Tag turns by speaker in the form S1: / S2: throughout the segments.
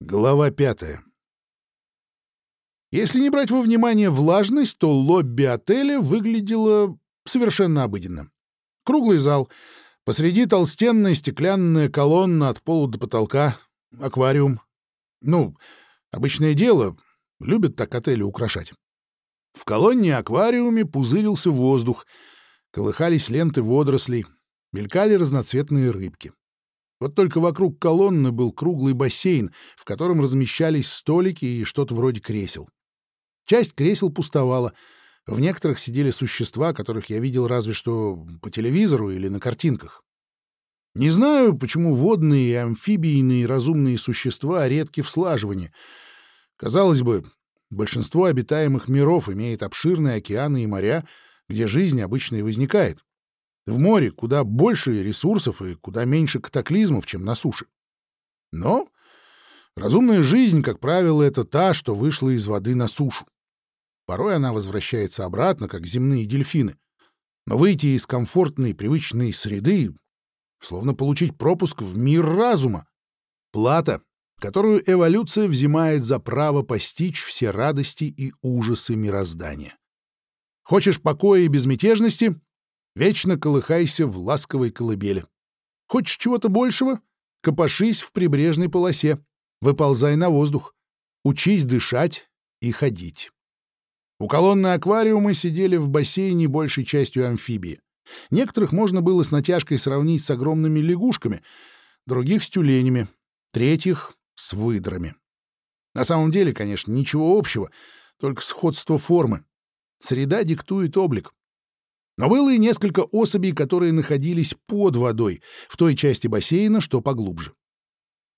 S1: Глава пятая. Если не брать во внимание влажность, то лобби отеля выглядело совершенно обыденно. Круглый зал, посреди толстенная стеклянная колонна от пола до потолка, аквариум. Ну, обычное дело, любят так отели украшать. В колонне аквариуме пузырился воздух, колыхались ленты водорослей, мелькали разноцветные рыбки. Вот только вокруг колонны был круглый бассейн, в котором размещались столики и что-то вроде кресел. Часть кресел пустовала. В некоторых сидели существа, которых я видел разве что по телевизору или на картинках. Не знаю, почему водные и амфибийные разумные существа редки в слаживании. Казалось бы, большинство обитаемых миров имеет обширные океаны и моря, где жизнь обычно и возникает. В море куда больше ресурсов и куда меньше катаклизмов, чем на суше. Но разумная жизнь, как правило, это та, что вышла из воды на сушу. Порой она возвращается обратно, как земные дельфины. Но выйти из комфортной, привычной среды, словно получить пропуск в мир разума. Плата, которую эволюция взимает за право постичь все радости и ужасы мироздания. Хочешь покоя и безмятежности Вечно колыхайся в ласковой колыбели. Хочешь чего-то большего? Копошись в прибрежной полосе. Выползай на воздух. Учись дышать и ходить. У колонны аквариума сидели в бассейне большей частью амфибии. Некоторых можно было с натяжкой сравнить с огромными лягушками, других — с тюленями, третьих — с выдрами. На самом деле, конечно, ничего общего, только сходство формы. Среда диктует облик. Но было и несколько особей, которые находились под водой, в той части бассейна, что поглубже.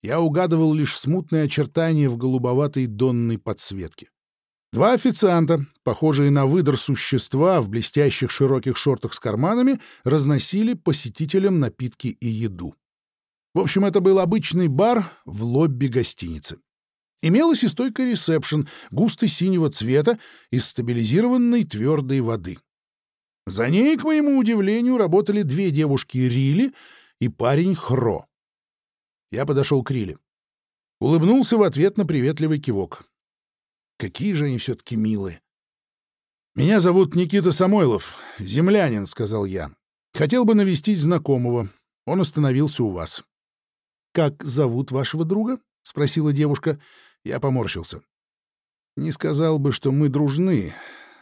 S1: Я угадывал лишь смутные очертания в голубоватой донной подсветке. Два официанта, похожие на выдор существа в блестящих широких шортах с карманами, разносили посетителям напитки и еду. В общем, это был обычный бар в лобби гостиницы. Имелась и стойка ресепшн, густо синего цвета из стабилизированной твердой воды. За ней, к моему удивлению, работали две девушки Рили и парень Хро. Я подошел к Рили. Улыбнулся в ответ на приветливый кивок. Какие же они все-таки милые. «Меня зовут Никита Самойлов, землянин», — сказал я. «Хотел бы навестить знакомого. Он остановился у вас». «Как зовут вашего друга?» — спросила девушка. Я поморщился. «Не сказал бы, что мы дружны.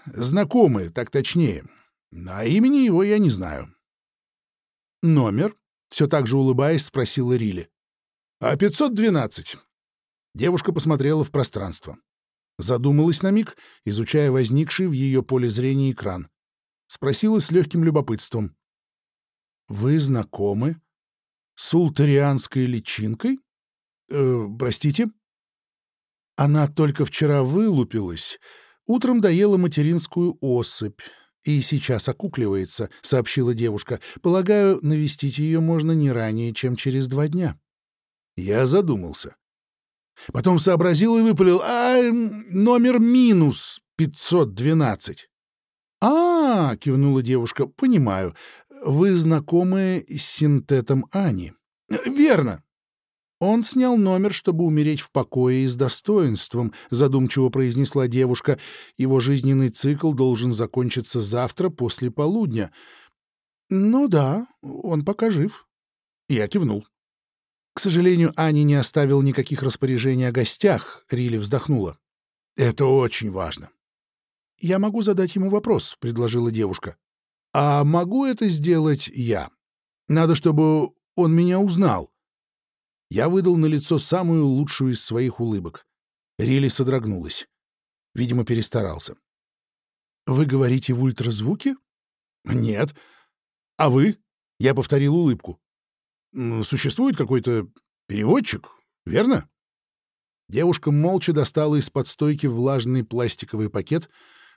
S1: Знакомы, так точнее. А имени его я не знаю. Номер? Все так же улыбаясь, спросила Рили. А 512. Девушка посмотрела в пространство. Задумалась на миг, изучая возникший в ее поле зрения экран. Спросила с легким любопытством. «Вы знакомы с ултарианской личинкой? Э, простите?» Она только вчера вылупилась, утром доела материнскую особь, и сейчас окукливается», — сообщила девушка. «Полагаю, навестить ее можно не ранее, чем через два дня». Я задумался. Потом сообразил и выпалил. «А, номер минус 512». «А, — кивнула девушка, — понимаю. Вы знакомы с синтетом Ани?» «Верно. «Он снял номер, чтобы умереть в покое и с достоинством», — задумчиво произнесла девушка. «Его жизненный цикл должен закончиться завтра после полудня». «Ну да, он пока жив». Я кивнул. К сожалению, Ани не оставил никаких распоряжений о гостях, — Рилли вздохнула. «Это очень важно». «Я могу задать ему вопрос», — предложила девушка. «А могу это сделать я? Надо, чтобы он меня узнал». Я выдал на лицо самую лучшую из своих улыбок. Рили содрогнулась. Видимо, перестарался. «Вы говорите в ультразвуке?» «Нет. А вы?» Я повторил улыбку. «Существует какой-то переводчик, верно?» Девушка молча достала из-под стойки влажный пластиковый пакет,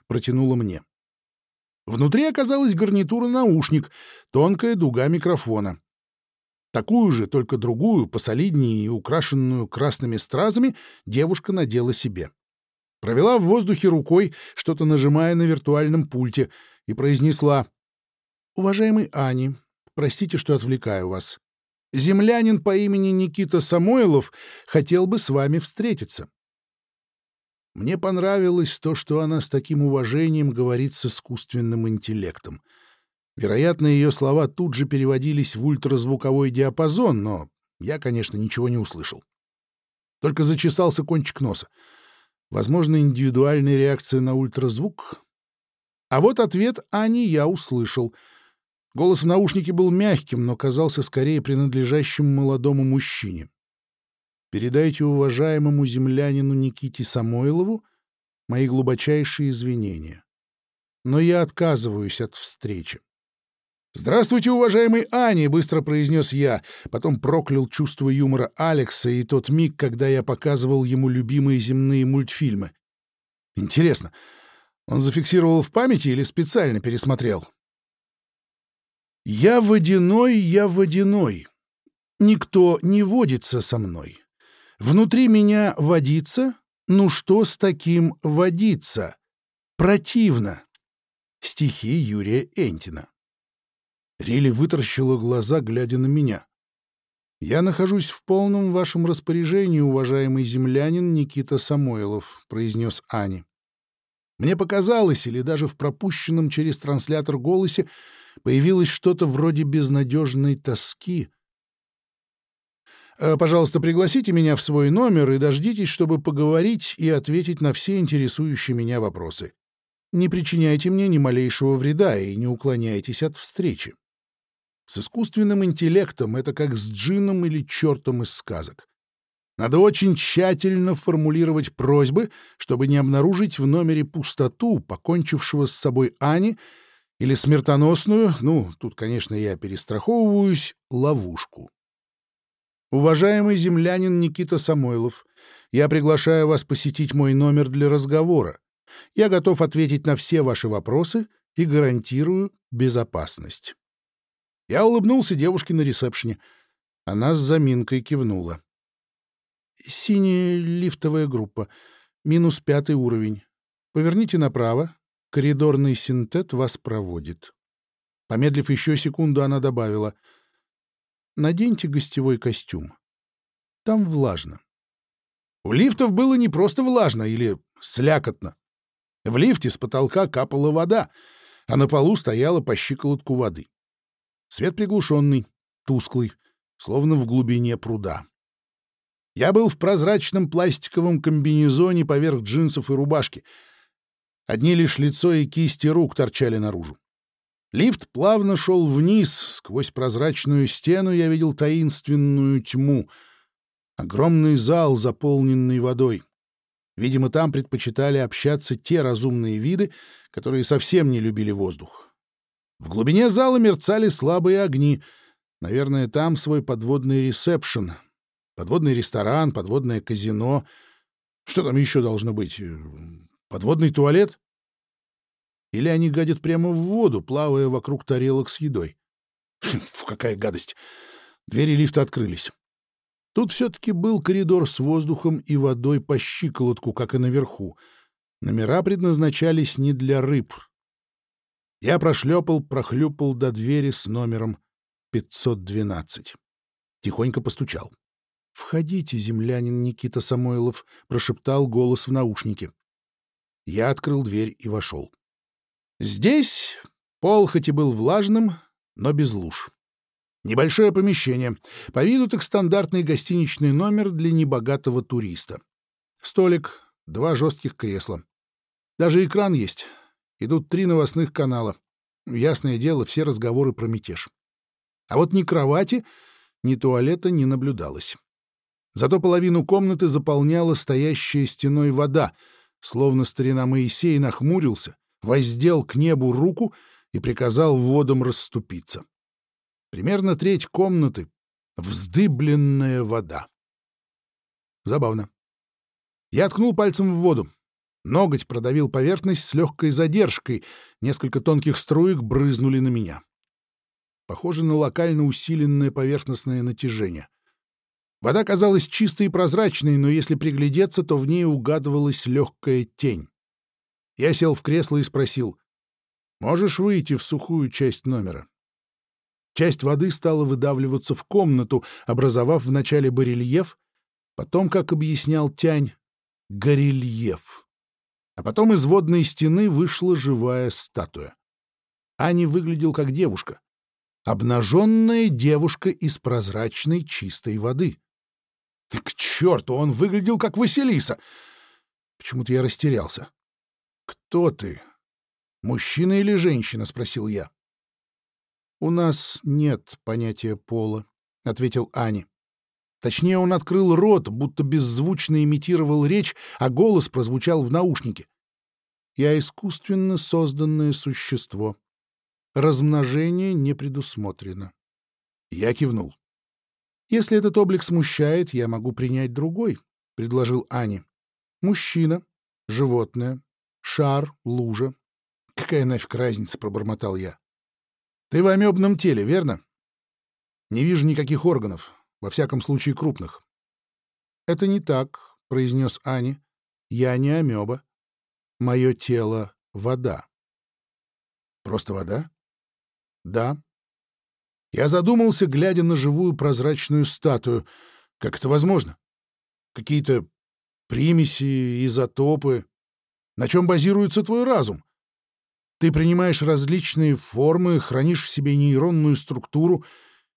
S1: протянула мне. Внутри оказалась гарнитура-наушник, тонкая дуга микрофона. Такую же, только другую, посолиднее и украшенную красными стразами, девушка надела себе. Провела в воздухе рукой, что-то нажимая на виртуальном пульте, и произнесла «Уважаемый Ани, простите, что отвлекаю вас. Землянин по имени Никита Самойлов хотел бы с вами встретиться. Мне понравилось то, что она с таким уважением говорит с искусственным интеллектом. Вероятно, ее слова тут же переводились в ультразвуковой диапазон, но я, конечно, ничего не услышал. Только зачесался кончик носа. Возможно, индивидуальная реакция на ультразвук? А вот ответ Ани я услышал. Голос в наушнике был мягким, но казался скорее принадлежащим молодому мужчине. Передайте уважаемому землянину Никите Самойлову мои глубочайшие извинения. Но я отказываюсь от встречи. «Здравствуйте, уважаемый Ани!» — быстро произнес я, потом проклял чувство юмора Алекса и тот миг, когда я показывал ему любимые земные мультфильмы. Интересно, он зафиксировал в памяти или специально пересмотрел? «Я водяной, я водяной. Никто не водится со мной. Внутри меня водится? Ну что с таким водиться? Противно. Стихи Юрия Энтина. Рили вытаращила глаза, глядя на меня. «Я нахожусь в полном вашем распоряжении, уважаемый землянин Никита Самойлов», — произнес Ани. Мне показалось, или даже в пропущенном через транслятор голосе появилось что-то вроде безнадежной тоски — Э, пожалуйста, пригласите меня в свой номер и дождитесь, чтобы поговорить и ответить на все интересующие меня вопросы. Не причиняйте мне ни малейшего вреда и не уклоняйтесь от встречи. С искусственным интеллектом это как с джином или чертом из сказок. Надо очень тщательно формулировать просьбы, чтобы не обнаружить в номере пустоту, покончившего с собой Ани, или смертоносную, ну, тут, конечно, я перестраховываюсь, ловушку. Уважаемый землянин Никита Самойлов, я приглашаю вас посетить мой номер для разговора. Я готов ответить на все ваши вопросы и гарантирую безопасность. Я улыбнулся девушке на ресепшене. Она с заминкой кивнула. «Синяя лифтовая группа. Минус пятый уровень. Поверните направо. Коридорный синтет вас проводит». Помедлив еще секунду, она добавила — наденьте гостевой костюм. Там влажно. У лифтов было не просто влажно или слякотно. В лифте с потолка капала вода, а на полу стояла по щиколотку воды. Свет приглушенный, тусклый, словно в глубине пруда. Я был в прозрачном пластиковом комбинезоне поверх джинсов и рубашки. Одни лишь лицо и кисти рук торчали наружу. Лифт плавно шел вниз, сквозь прозрачную стену я видел таинственную тьму. Огромный зал, заполненный водой. Видимо, там предпочитали общаться те разумные виды, которые совсем не любили воздух. В глубине зала мерцали слабые огни. Наверное, там свой подводный ресепшн, подводный ресторан, подводное казино. Что там еще должно быть? Подводный туалет? Или они гадят прямо в воду, плавая вокруг тарелок с едой. Фу, какая гадость! Двери лифта открылись. Тут все-таки был коридор с воздухом и водой по щиколотку, как и наверху. Номера предназначались не для рыб. Я прошлепал, прохлюпал до двери с номером 512. Тихонько постучал. «Входите, землянин Никита Самойлов», — прошептал голос в наушнике. Я открыл дверь и вошел. Здесь пол хоть и был влажным, но без луж. Небольшое помещение. По виду так стандартный гостиничный номер для небогатого туриста. Столик, два жестких кресла. Даже экран есть. Идут три новостных канала. Ясное дело, все разговоры про мятеж. А вот ни кровати, ни туалета не наблюдалось. Зато половину комнаты заполняла стоящая стеной вода, словно старина Моисей нахмурился воздел к небу руку и приказал водам расступиться. Примерно треть комнаты — вздыбленная вода. Забавно. Я ткнул пальцем в воду. Ноготь продавил поверхность с легкой задержкой, несколько тонких струек брызнули на меня. Похоже на локально усиленное поверхностное натяжение. Вода казалась чистой и прозрачной, но если приглядеться, то в ней угадывалась легкая тень. Я сел в кресло и спросил, «Можешь выйти в сухую часть номера?» Часть воды стала выдавливаться в комнату, образовав вначале барельеф, потом, как объяснял Тянь, горельеф. А потом из водной стены вышла живая статуя. Ани выглядел как девушка. Обнаженная девушка из прозрачной чистой воды. К черту, он выглядел как Василиса! Почему-то я растерялся. «Кто ты? Мужчина или женщина?» — спросил я. «У нас нет понятия пола», — ответил Ани. Точнее, он открыл рот, будто беззвучно имитировал речь, а голос прозвучал в наушнике. «Я искусственно созданное существо. Размножение не предусмотрено». Я кивнул. «Если этот облик смущает, я могу принять другой», — предложил Ани. «Мужчина, животное, шар, лужа. Какая нафиг разница, пробормотал я. Ты в амебном теле, верно? Не вижу никаких органов, во всяком случае крупных. Это не так, произнес Ани. Я не амеба. Мое тело — вода. Просто вода? Да. Я задумался, глядя на живую прозрачную статую. Как это возможно? Какие-то примеси, изотопы. На чем базируется твой разум? Ты принимаешь различные формы, хранишь в себе нейронную структуру,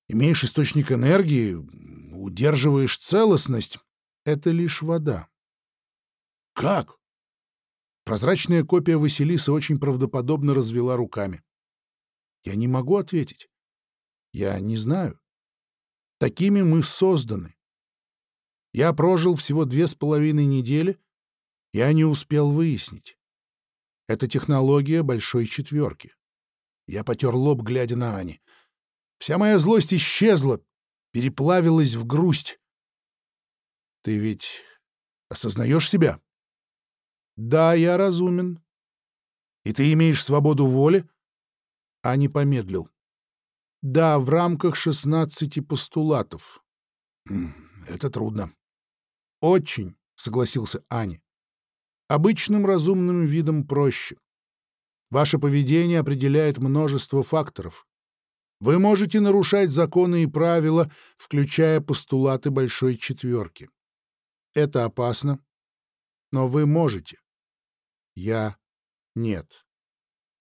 S1: имеешь источник энергии, удерживаешь целостность. Это лишь вода. Как? Прозрачная копия Василисы очень правдоподобно развела руками. Я не могу ответить. Я не знаю. Такими мы созданы. Я прожил всего две с половиной недели, я не успел выяснить. Это технология большой четверки. Я потер лоб, глядя на Ани. Вся моя злость исчезла, переплавилась в грусть. Ты ведь осознаешь себя? Да, я разумен. И ты имеешь свободу воли? Ани помедлил. Да, в рамках шестнадцати постулатов. Это трудно. Очень, согласился Ани. Обычным разумным видом проще. Ваше поведение определяет множество факторов. Вы можете нарушать законы и правила, включая постулаты большой четверки. Это опасно, но вы можете. Я — нет.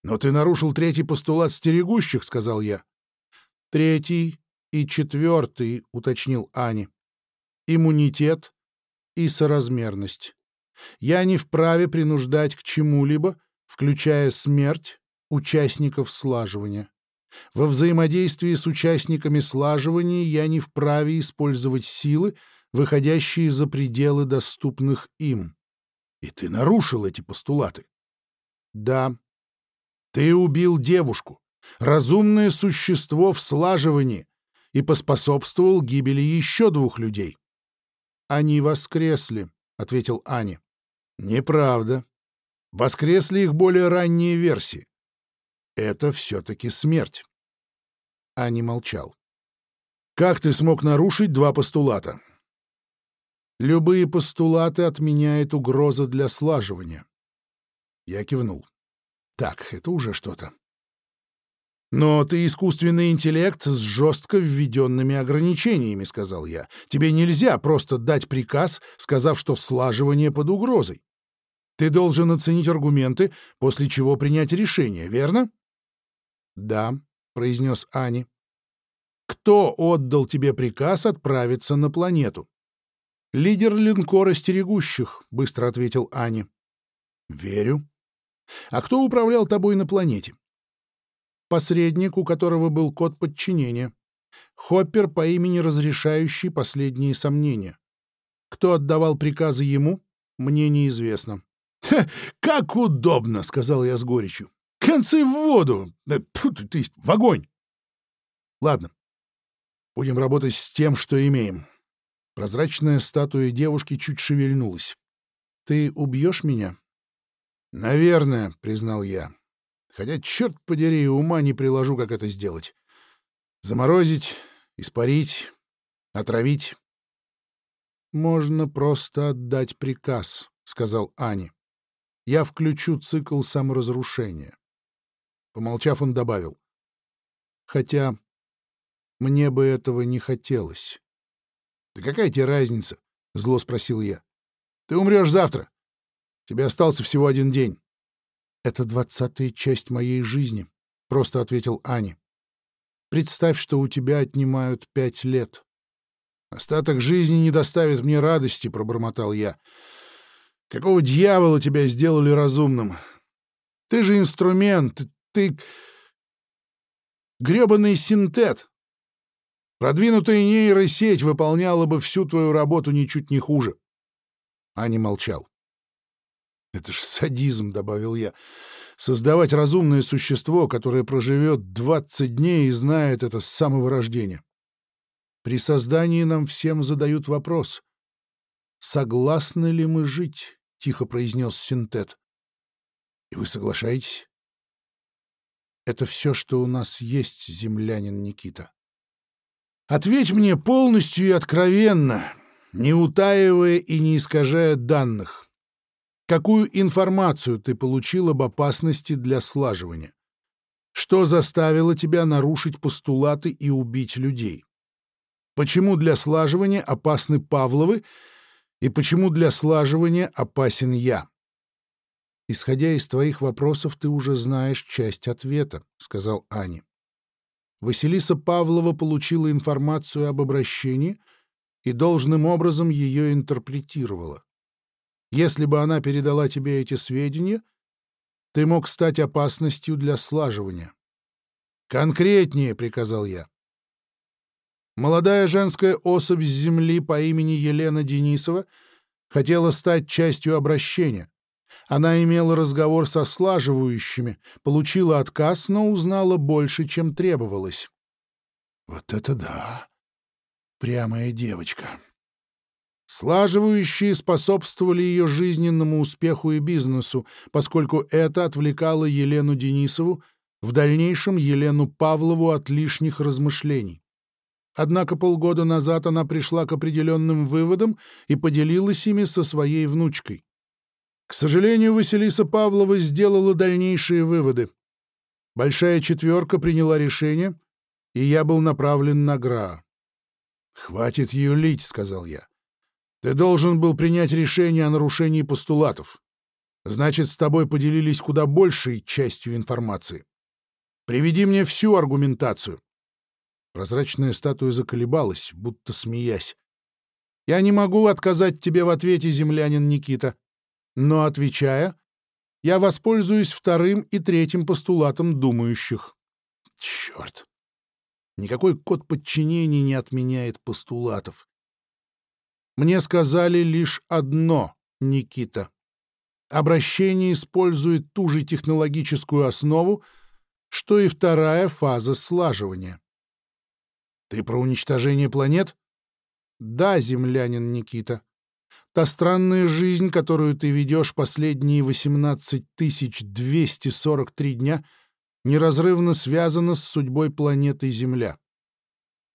S1: Но ты нарушил третий постулат стерегущих, — сказал я. Третий и четвертый, — уточнил Ани. Иммунитет и соразмерность. Я не вправе принуждать к чему-либо, включая смерть участников слаживания. Во взаимодействии с участниками слаживания я не вправе использовать силы, выходящие за пределы доступных им. И ты нарушил эти постулаты. Да. Ты убил девушку, разумное существо в слаживании, и поспособствовал гибели еще двух людей. Они воскресли, — ответил Ани. Неправда. Воскресли их более ранние версии. Это все-таки смерть. Ани молчал. Как ты смог нарушить два постулата? Любые постулаты отменяет угроза для слаживания. Я кивнул. Так, это уже что-то. «Но ты искусственный интеллект с жестко введенными ограничениями», — сказал я. «Тебе нельзя просто дать приказ, сказав, что слаживание под угрозой. Ты должен оценить аргументы, после чего принять решение, верно?» «Да», — произнес Ани. «Кто отдал тебе приказ отправиться на планету?» «Лидер линкора стерегущих», — быстро ответил Ани. «Верю. А кто управлял тобой на планете?» посредник, у которого был код подчинения. Хоппер по имени разрешающий последние сомнения. Кто отдавал приказы ему, мне неизвестно. «Как удобно!» — сказал я с горечью. «Концы в воду! Да, то есть в огонь!» «Ладно, будем работать с тем, что имеем». Прозрачная статуя девушки чуть шевельнулась. «Ты убьешь меня?» «Наверное», — признал я. Хотя, черт подери, ума не приложу, как это сделать. Заморозить, испарить, отравить. «Можно просто отдать приказ», — сказал Ани. «Я включу цикл саморазрушения». Помолчав, он добавил. «Хотя Мне бы этого не хотелось. — Да какая тебе разница? — зло спросил я. — Ты умрешь завтра. Тебе остался всего один день. — Это двадцатая часть моей жизни, — просто ответил Ани. — Представь, что у тебя отнимают пять лет. — Остаток жизни не доставит мне радости, — пробормотал я. — Какого дьявола тебя сделали разумным? Ты же инструмент, ты... грёбаный синтет. Продвинутая нейросеть выполняла бы всю твою работу ничуть не хуже. Ани молчал. «Это ж садизм», — добавил я. «Создавать разумное существо, которое проживет двадцать дней и знает это с самого рождения. При создании нам всем задают вопрос. «Согласны ли мы жить?» — тихо произнес синтет. «И вы соглашаетесь?» «Это все, что у нас есть, землянин Никита». «Ответь мне полностью и откровенно, не утаивая и не искажая данных. Какую информацию ты получил об опасности для слаживания? Что заставило тебя нарушить постулаты и убить людей? Почему для слаживания опасны Павловы и почему для слаживания опасен я? Исходя из твоих вопросов, ты уже знаешь часть ответа, сказал Ани. Василиса Павлова получила информацию об обращении и должным образом ее интерпретировала. Если бы она передала тебе эти сведения, ты мог стать опасностью для слаживания. «Конкретнее», — приказал я. Молодая женская особь с земли по имени Елена Денисова хотела стать частью обращения. Она имела разговор со слаживающими, получила отказ, но узнала больше, чем требовалось. Вот это да! Прямая девочка. Слаживающие способствовали ее жизненному успеху и бизнесу, поскольку это отвлекало Елену Денисову, в дальнейшем Елену Павлову от лишних размышлений. Однако полгода назад она пришла к определенным выводам и поделилась ими со своей внучкой. К сожалению, Василиса Павлова сделала дальнейшие выводы. Большая четверка приняла решение, и я был направлен на Граа. «Хватит юлить», — сказал я. «Ты должен был принять решение о нарушении постулатов. Значит, с тобой поделились куда большей частью информации. Приведи мне всю аргументацию». Прозрачная статуя заколебалась, будто смеясь. «Я не могу отказать тебе в ответе, землянин Никита. Но, отвечая, я воспользуюсь вторым и третьим постулатом думающих». «Черт! Никакой код подчинения не отменяет постулатов. Мне сказали лишь одно, Никита. Обращение использует ту же технологическую основу, что и вторая фаза слаживания. Ты про уничтожение планет? Да, землянин Никита. Та странная жизнь, которую ты ведешь последние 18 243 дня, неразрывно связана с судьбой планеты Земля.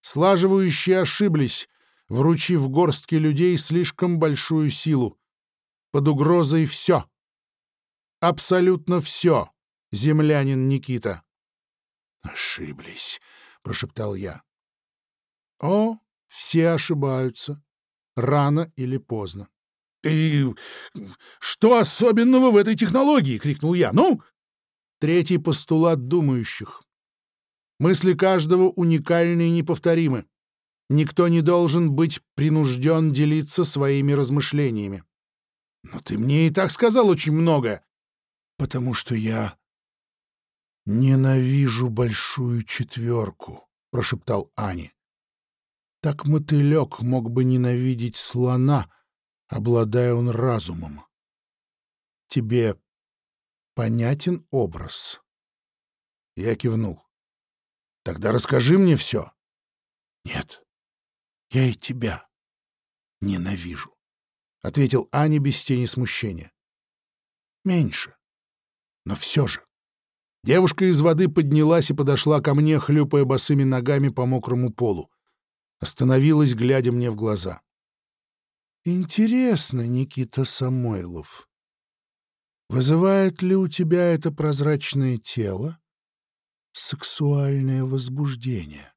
S1: Слаживающие ошиблись, вручив горстке людей слишком большую силу. Под угрозой все. Абсолютно все, землянин Никита. «Ошиблись», — прошептал я. О, все ошибаются. Рано или поздно. «И что особенного в этой технологии?» — крикнул я. «Ну?» Третий постулат думающих. Мысли каждого уникальны и неповторимы. Никто не должен быть принужден делиться своими размышлениями. Но ты мне и так сказал очень много. Потому что я ненавижу большую четверку, — прошептал Ани. Так мотылек мог бы ненавидеть слона, обладая он разумом. Тебе понятен образ? Я кивнул. Тогда расскажи мне все. Нет, я и тебя ненавижу, — ответил Аня без тени смущения. Меньше, но все же. Девушка из воды поднялась и подошла ко мне, хлюпая босыми ногами по мокрому полу остановилась, глядя мне в глаза. «Интересно, Никита Самойлов, вызывает ли у тебя это прозрачное тело сексуальное возбуждение?»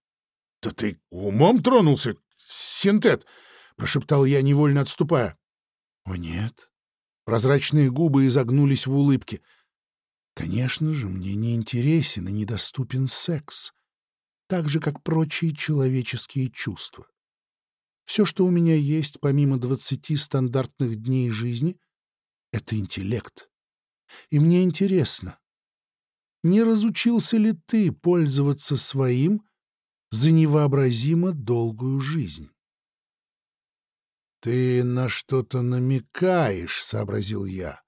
S1: Да ты умом тронулся, синтет! — прошептал я, невольно отступая. О, нет. Прозрачные губы изогнулись в улыбке. Конечно же, мне не интересен и недоступен секс, так же, как прочие человеческие чувства. Все, что у меня есть, помимо двадцати стандартных дней жизни, — это интеллект. И мне интересно, не разучился ли ты пользоваться своим за невообразимо долгую жизнь? «Ты на что-то намекаешь», — сообразил я.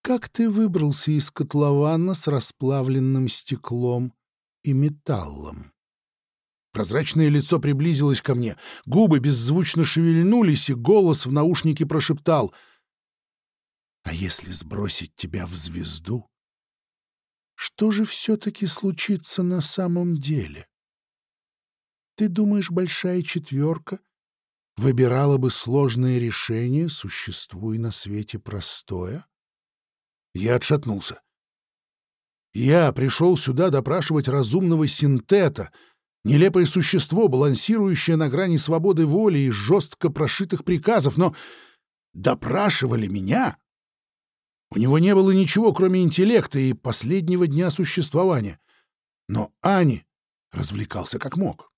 S1: «Как ты выбрался из котлована с расплавленным стеклом и металлом?» Прозрачное лицо приблизилось ко мне, губы беззвучно шевельнулись, и голос в наушнике прошептал. «А если сбросить тебя в звезду, что же все-таки случится на самом деле? Ты думаешь, большая четверка выбирала бы сложное решение, существуя на свете простое? Я отшатнулся. Я пришел сюда допрашивать разумного синтета, нелепое существо, балансирующее на грани свободы воли и жестко прошитых приказов, но допрашивали меня? У него не было ничего, кроме интеллекта и последнего дня существования. Но Ани развлекался как мог.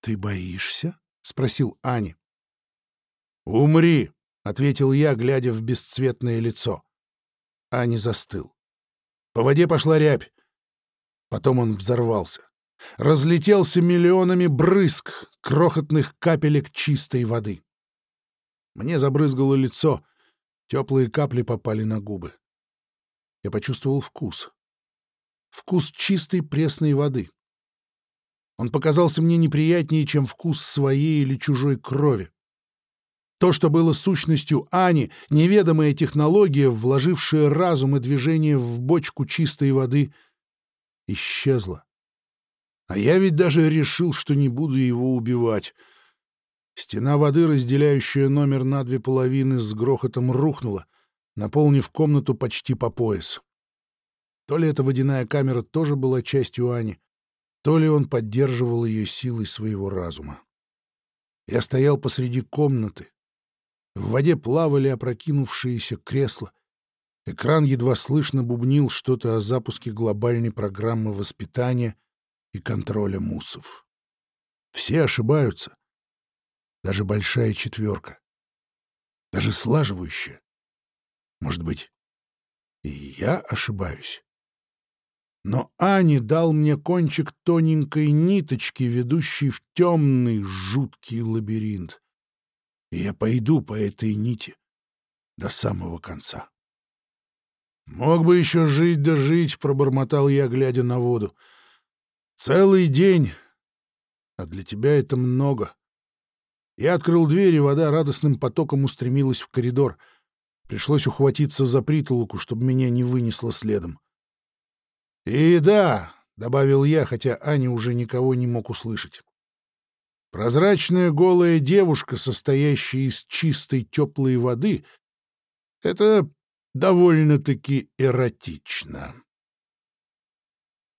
S1: «Ты боишься?» — спросил Ани. «Умри!» — ответил я, глядя в бесцветное лицо. Ани застыл. По воде пошла рябь. Потом он взорвался. Разлетелся миллионами брызг, крохотных капелек чистой воды. Мне забрызгало лицо — Теплые капли попали на губы. Я почувствовал вкус. Вкус чистой пресной воды. Он показался мне неприятнее, чем вкус своей или чужой крови. То, что было сущностью Ани, неведомая технология, вложившая разум и движение в бочку чистой воды, исчезла. А я ведь даже решил, что не буду его убивать — Стена воды, разделяющая номер на две половины, с грохотом рухнула, наполнив комнату почти по пояс. То ли эта водяная камера тоже была частью Ани, то ли он поддерживал ее силой своего разума. Я стоял посреди комнаты. В воде плавали опрокинувшиеся кресла. Экран едва слышно бубнил что-то о запуске глобальной программы воспитания и контроля мусов. Все ошибаются — даже большая четверка, даже слаживающая. Может быть, и я ошибаюсь. Но Ани дал мне кончик тоненькой ниточки, ведущей в темный жуткий лабиринт. И я пойду по этой нити до самого конца. «Мог бы еще жить да жить», — пробормотал я, глядя на воду. «Целый день, а для тебя это много. Я открыл дверь, и вода радостным потоком устремилась в коридор. Пришлось ухватиться за притолоку, чтобы меня не вынесло следом. «И да», — добавил я, хотя Аня уже никого не мог услышать. Прозрачная голая девушка, состоящая из чистой теплой воды, — это довольно-таки эротично.